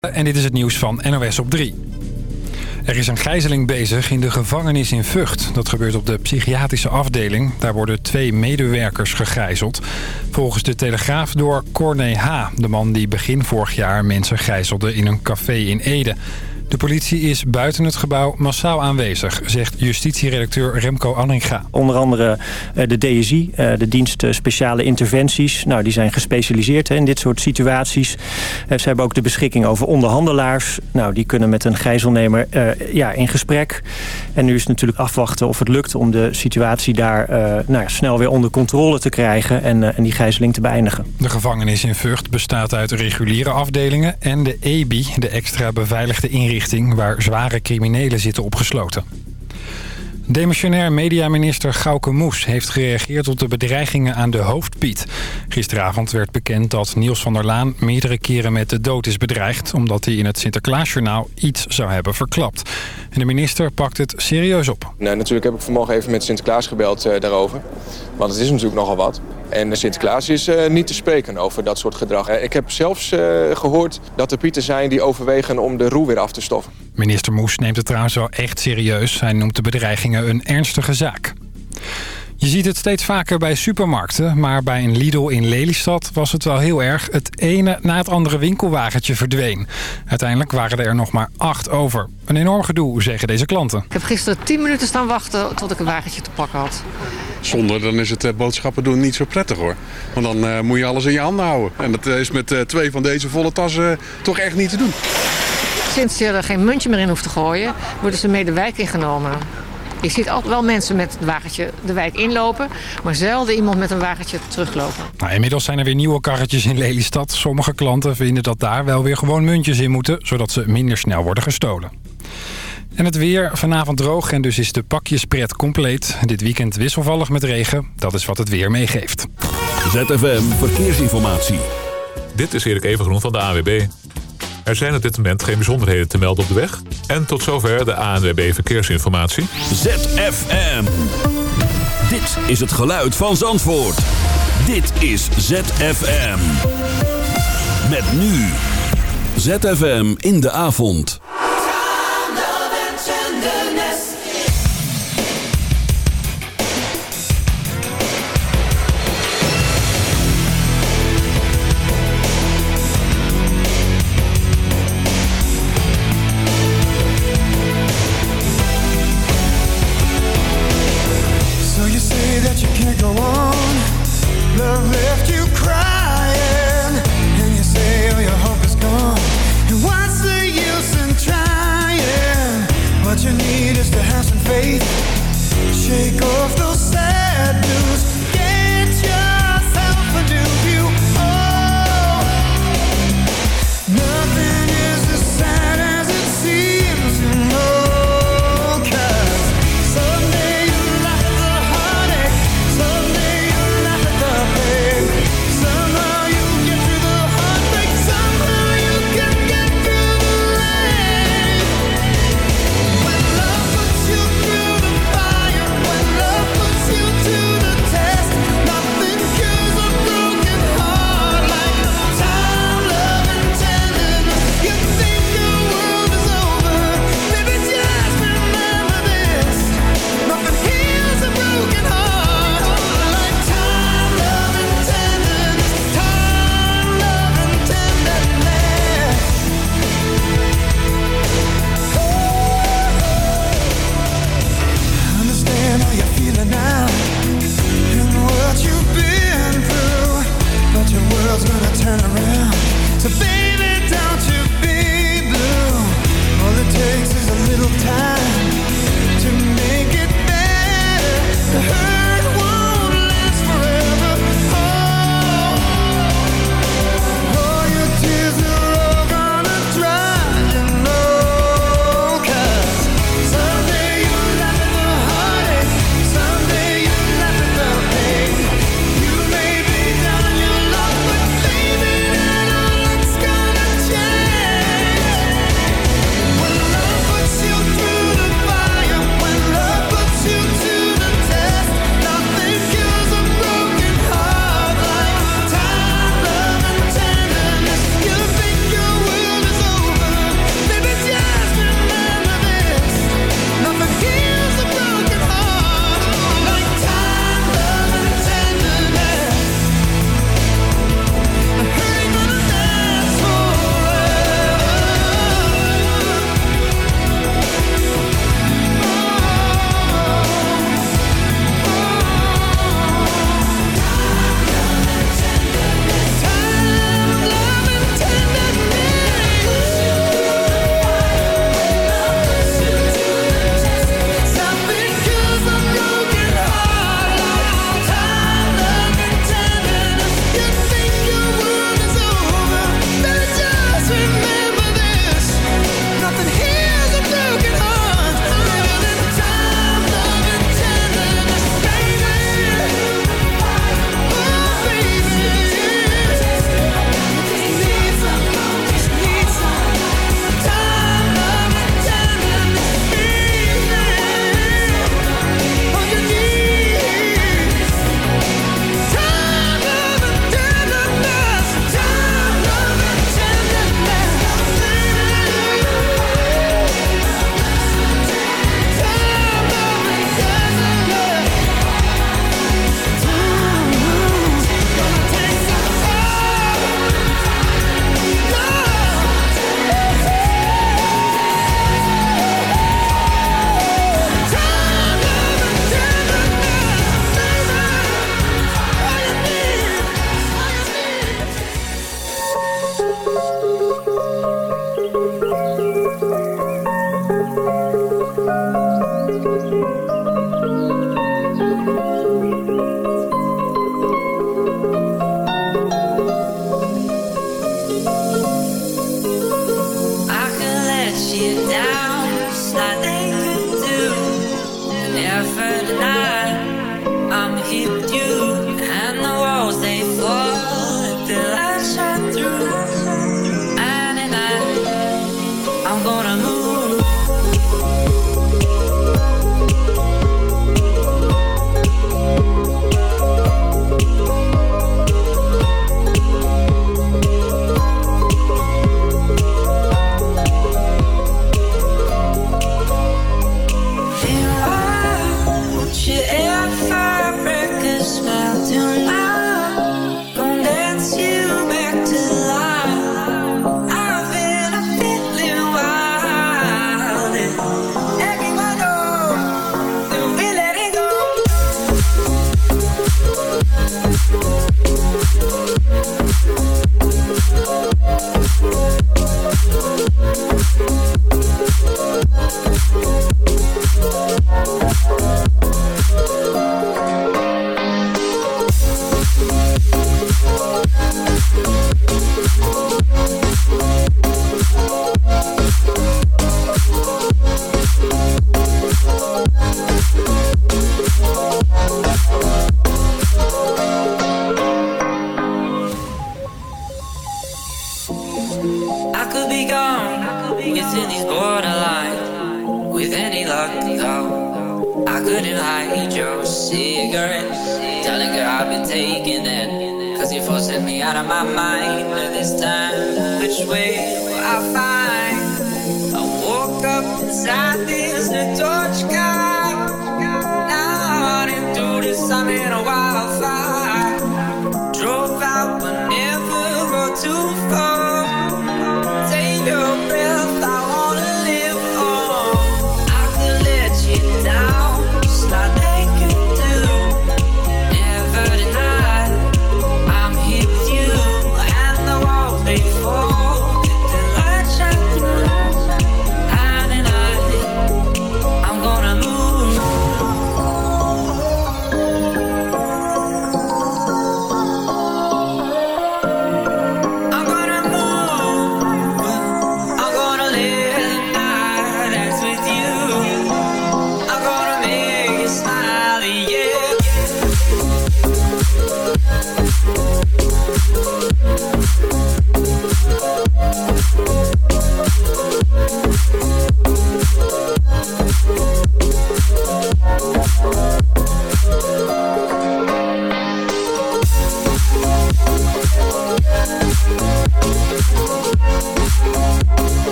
En dit is het nieuws van NOS op 3. Er is een gijzeling bezig in de gevangenis in Vught. Dat gebeurt op de psychiatrische afdeling. Daar worden twee medewerkers gegijzeld. Volgens de Telegraaf door Corné H., de man die begin vorig jaar mensen gijzelde in een café in Ede. De politie is buiten het gebouw massaal aanwezig, zegt justitieredacteur Remco Anninga. Onder andere eh, de DSI, eh, de dienst eh, speciale interventies. Nou, die zijn gespecialiseerd in dit soort situaties. Ze hebben ook de beschikking over onderhandelaars. Nou, die kunnen met een gijzelnemer ja, in gesprek. En nu is het natuurlijk afwachten of het lukt om de situatie daar nou, snel weer onder controle te krijgen en, en die gijzeling te beëindigen. De gevangenis in Vught bestaat uit reguliere afdelingen en de EBI, de extra beveiligde inrichting waar zware criminelen zitten opgesloten. Demissionair mediaminister Gauke Moes heeft gereageerd op de bedreigingen aan de hoofdpiet. Gisteravond werd bekend dat Niels van der Laan meerdere keren met de dood is bedreigd... omdat hij in het Sinterklaasjournaal iets zou hebben verklapt. En de minister pakt het serieus op. Nee, natuurlijk heb ik vanmorgen even met Sinterklaas gebeld uh, daarover. Want het is natuurlijk nogal wat. En Sinterklaas is uh, niet te spreken over dat soort gedrag. Ik heb zelfs uh, gehoord dat er pieten zijn die overwegen om de roe weer af te stoffen. Minister Moes neemt het trouwens wel echt serieus. Hij noemt de bedreigingen een ernstige zaak. Je ziet het steeds vaker bij supermarkten, maar bij een Lidl in Lelystad was het wel heel erg. Het ene na het andere winkelwagentje verdween. Uiteindelijk waren er nog maar acht over. Een enorm gedoe, zeggen deze klanten. Ik heb gisteren tien minuten staan wachten tot ik een wagentje te pakken had. Zonder dan is het uh, boodschappen doen niet zo prettig hoor. Want dan uh, moet je alles in je handen houden. En dat is met uh, twee van deze volle tassen toch echt niet te doen. Sinds je er geen muntje meer in hoeft te gooien, worden ze mee de wijk ingenomen. Je ziet altijd wel mensen met het wagentje de wijk inlopen... maar zelden iemand met een wagentje teruglopen. Nou, inmiddels zijn er weer nieuwe karretjes in Lelystad. Sommige klanten vinden dat daar wel weer gewoon muntjes in moeten... zodat ze minder snel worden gestolen. En het weer vanavond droog en dus is de pakjespret compleet. Dit weekend wisselvallig met regen. Dat is wat het weer meegeeft. ZFM Verkeersinformatie. Dit is Erik Evengroen van de AWB. Er zijn op dit moment geen bijzonderheden te melden op de weg. En tot zover de ANWB Verkeersinformatie. ZFM. Dit is het geluid van Zandvoort. Dit is ZFM. Met nu. ZFM in de avond.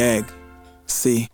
egg. See?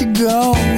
you go.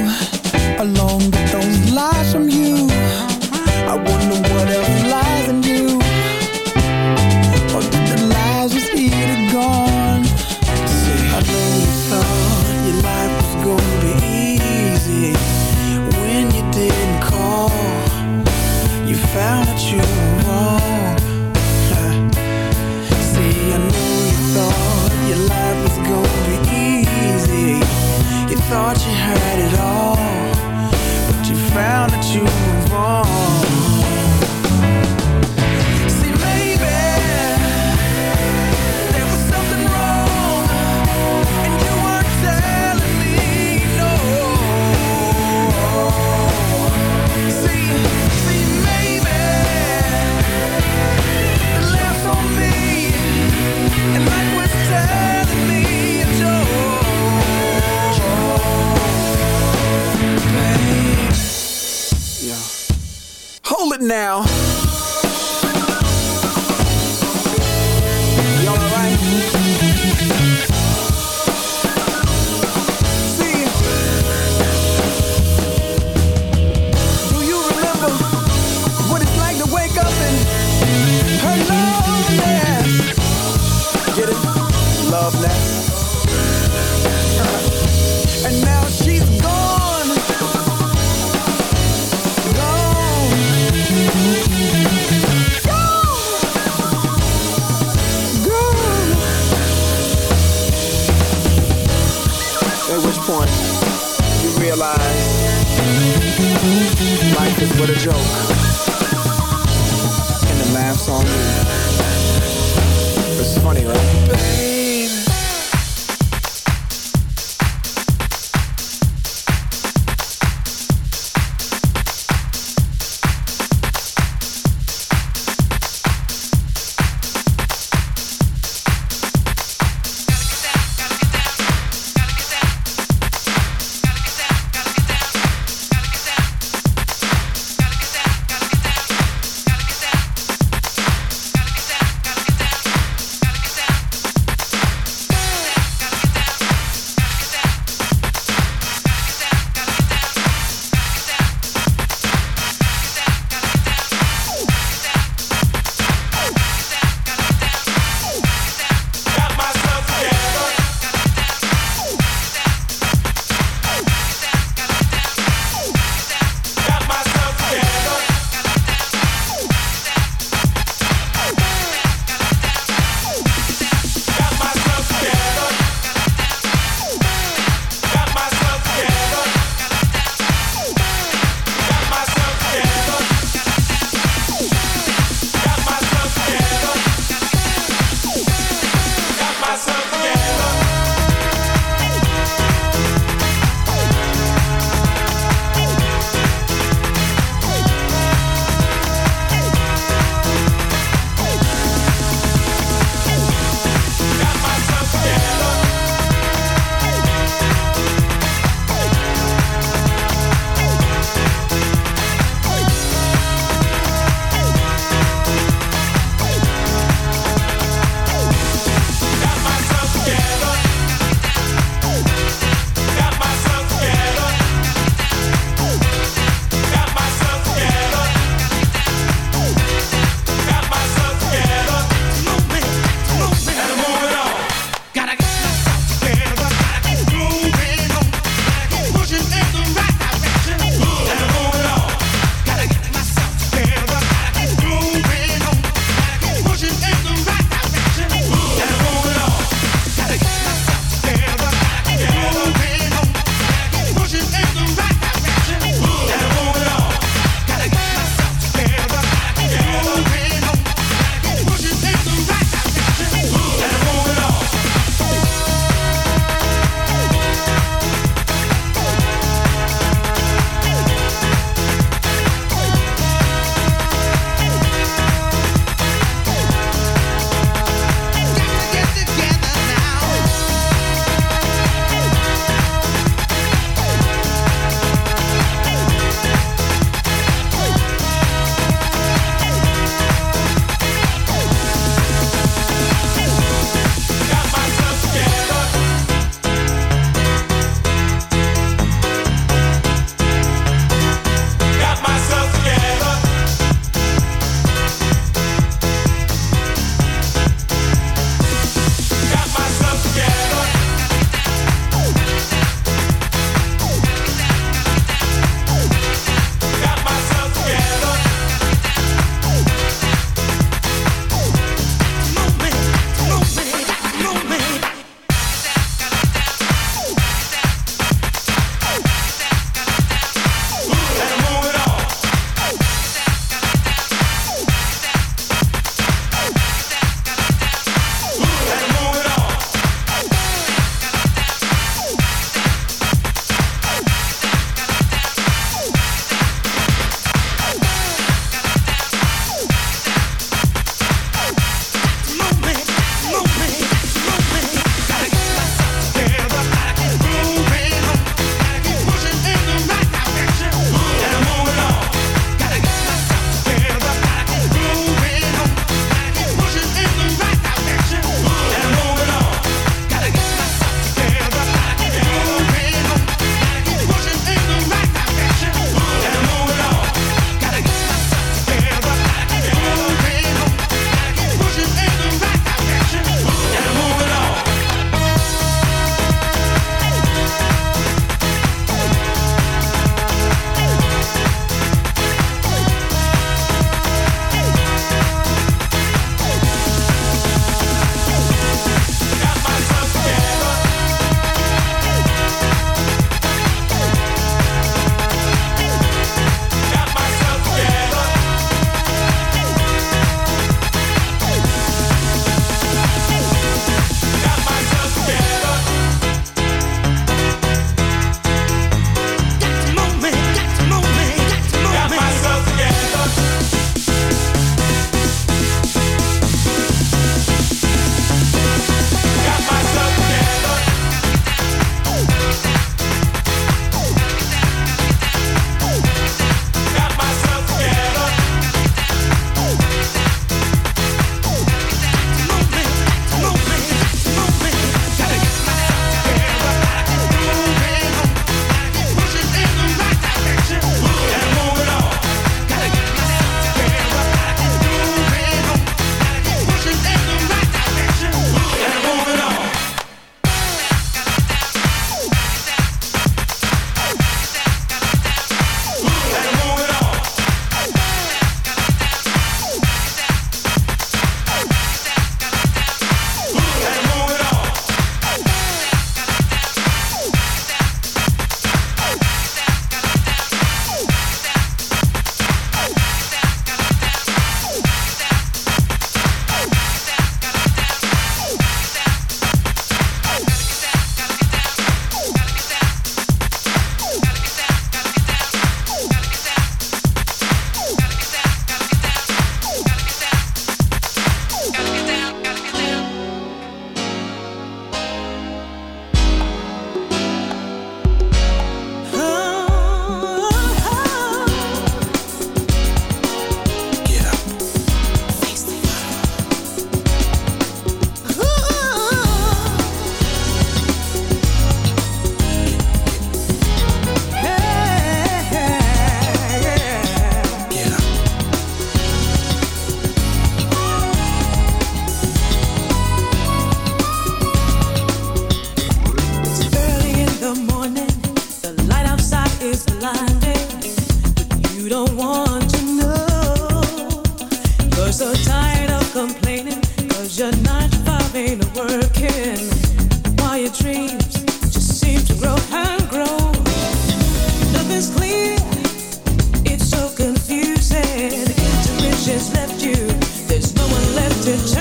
to turn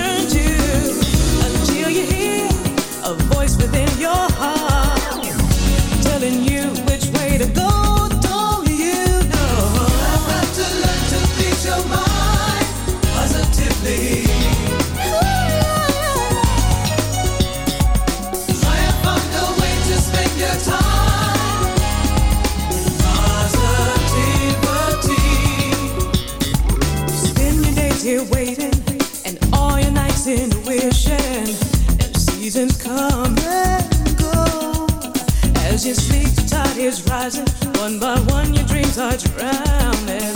is rising. One by one, your dreams are drowning.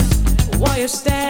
Why you stand.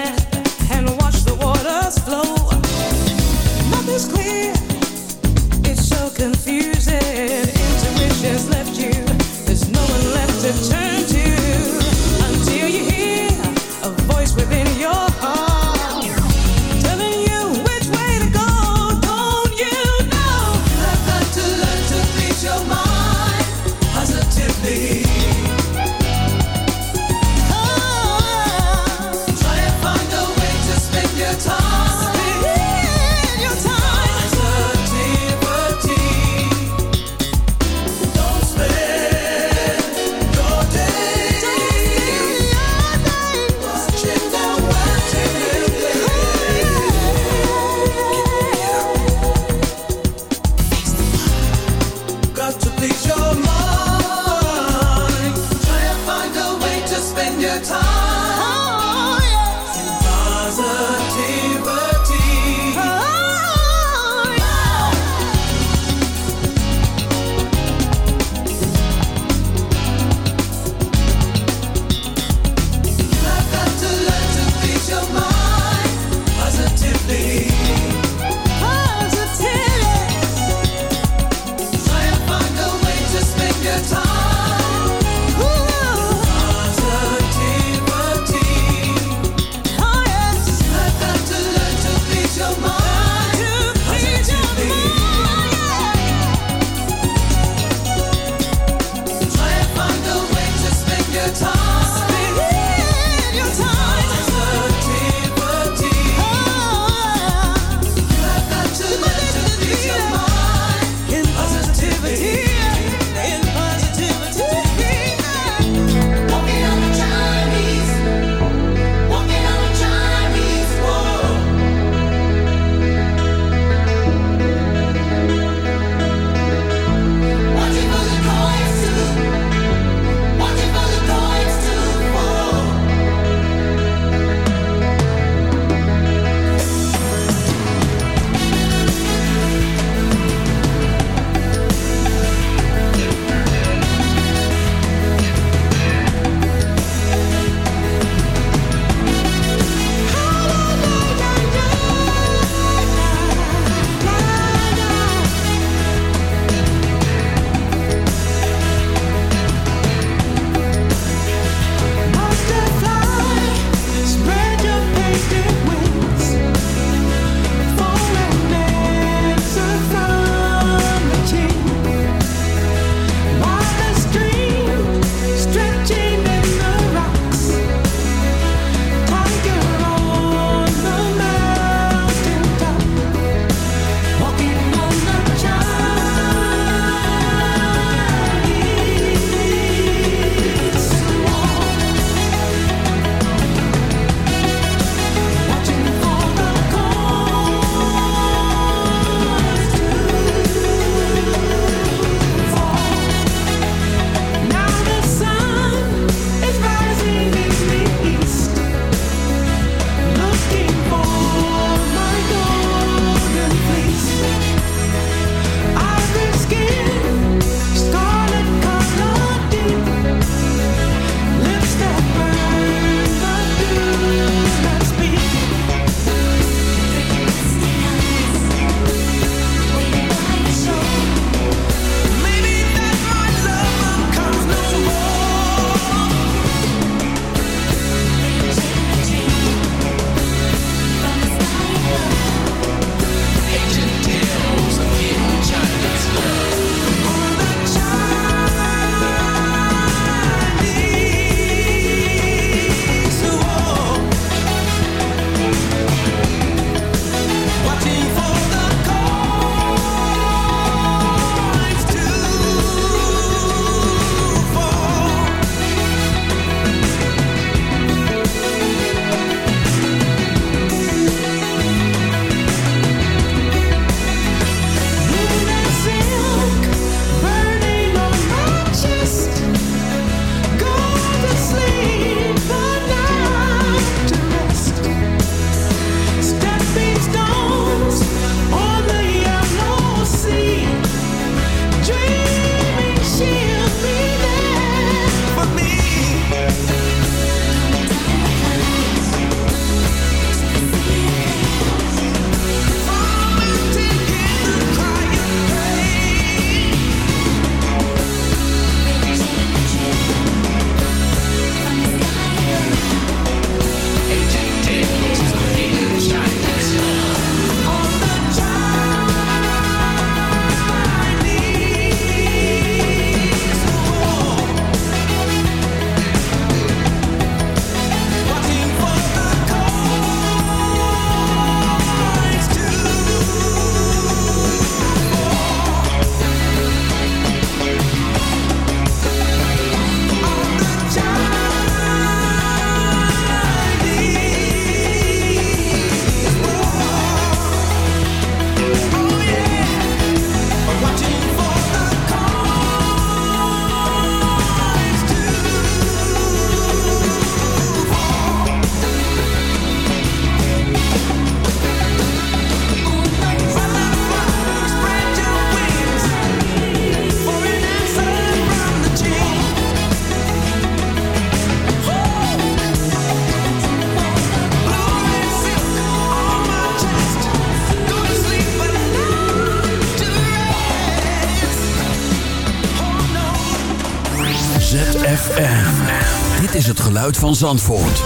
van Zandvoort.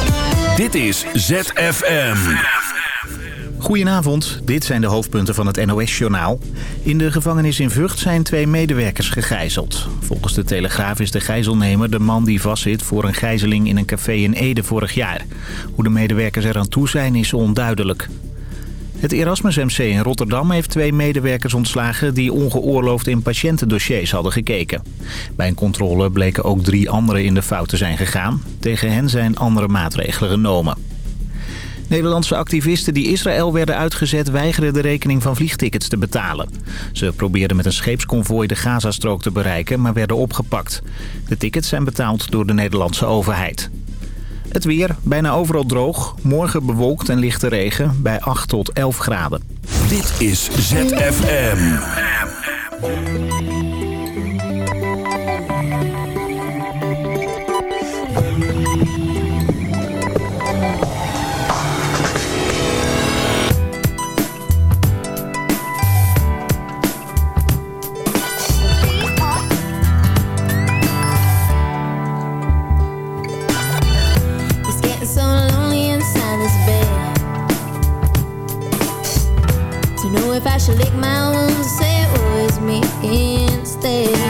Dit is ZFM. Goedenavond, dit zijn de hoofdpunten van het NOS-journaal. In de gevangenis in Vught zijn twee medewerkers gegijzeld. Volgens de Telegraaf is de gijzelnemer de man die vastzit... voor een gijzeling in een café in Ede vorig jaar. Hoe de medewerkers eraan toe zijn is onduidelijk. Het Erasmus MC in Rotterdam heeft twee medewerkers ontslagen... die ongeoorloofd in patiëntendossiers hadden gekeken. Bij een controle bleken ook drie anderen in de fout te zijn gegaan. Tegen hen zijn andere maatregelen genomen. Nederlandse activisten die Israël werden uitgezet... weigeren de rekening van vliegtickets te betalen. Ze probeerden met een scheepskonvooi de Gazastrook te bereiken... maar werden opgepakt. De tickets zijn betaald door de Nederlandse overheid. Het weer bijna overal droog. Morgen bewolkt en lichte regen bij 8 tot 11 graden. Dit is ZFM. should lick my wounds and say oh, it was me instead.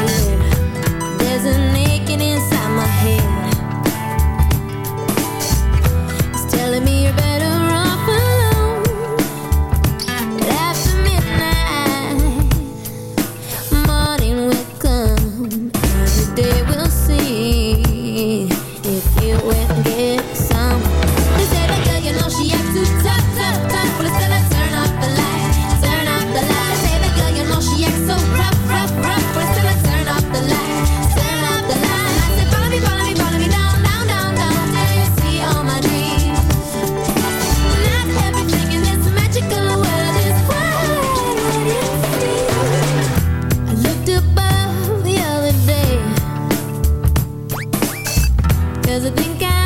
Does it think I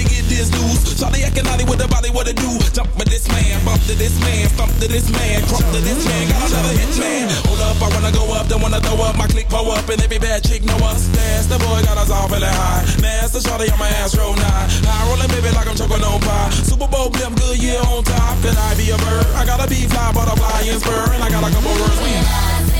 nobody get this loose. Charlie acting naughty with the body, what it do? Jump with this man, bump to this man, stump to this man, crump to this man. Got another hit man. Hold up, I wanna go up, don't wanna throw up. My click pull up, and every bad chick know us. That's the boy got us all feeling high. Master Charlie on my ass roll nine. I rolling baby like I'm choking on pie. Super Bowl blimp, good year on top. Could I be a bird? I gotta be fly, butterfly and spur, and I got a couple words. When When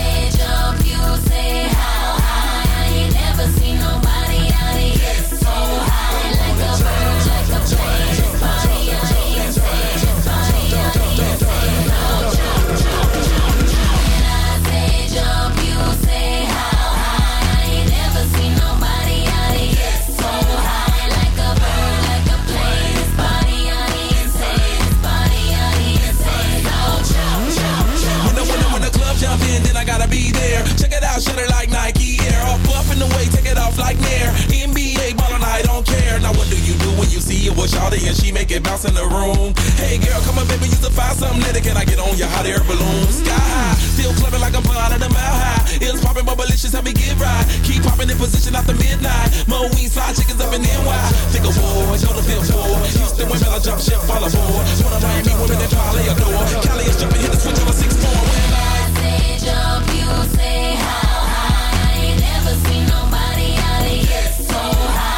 off. NBA ballin', I don't care. Now what do you do when you see it with Shawty and she make it bounce in the room? Hey girl, come on baby, you to find something later. Can I get on your hot air balloon? Sky high, still clubbing like I'm out of the mile high. It's popping, but malicious, help me get right. Keep popping in position after midnight. Mo wings, fly chickens up in NY. Think of war, go to fifth floor. Houston women, I jump ship, fall aboard. One of Miami women that probably adore. Cali is jumping, hit the switch on a six four. When I Jump know.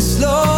slow.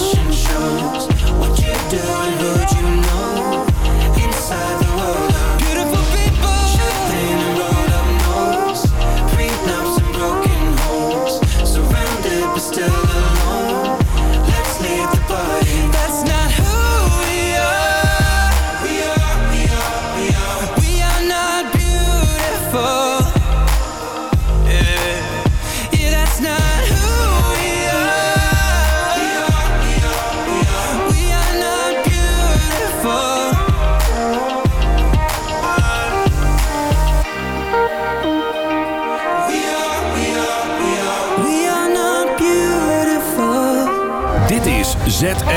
fashion shows. What you do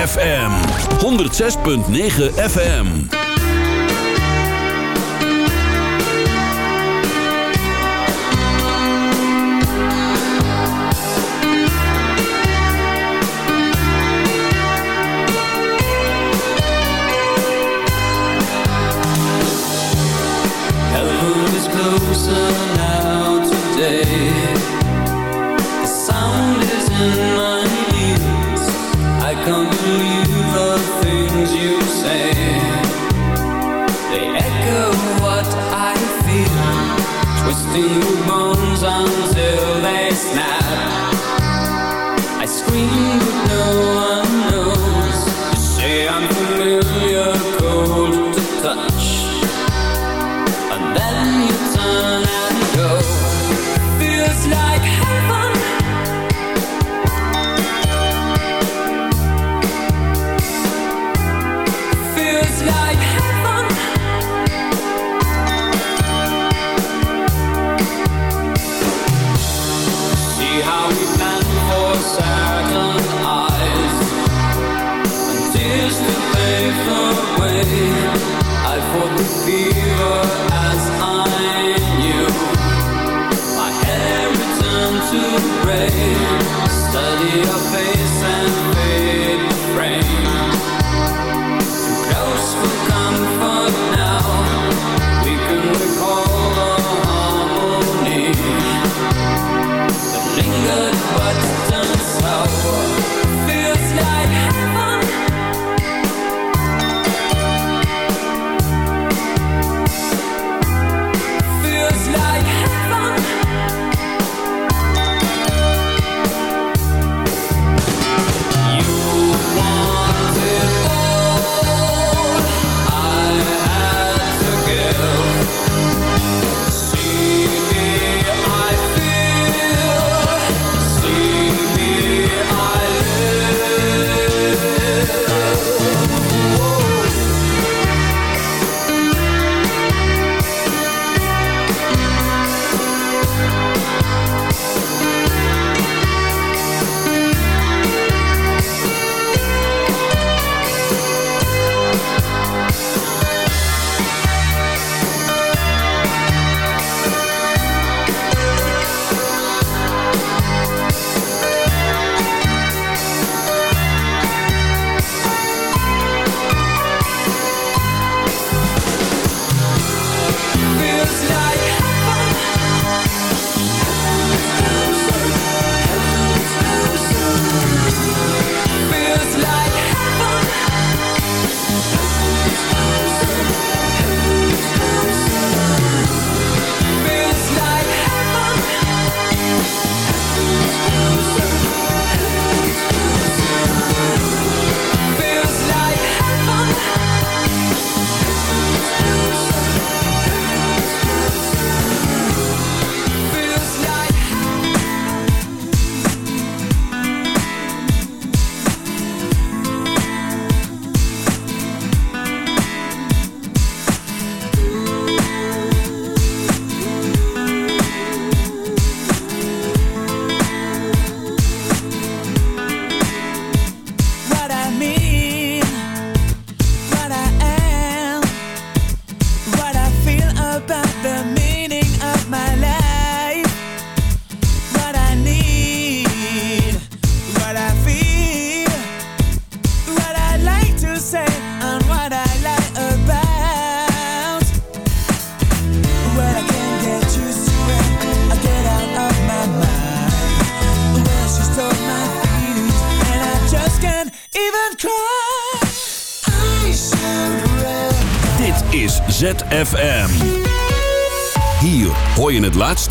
ZFM 106.9 FM. Touch.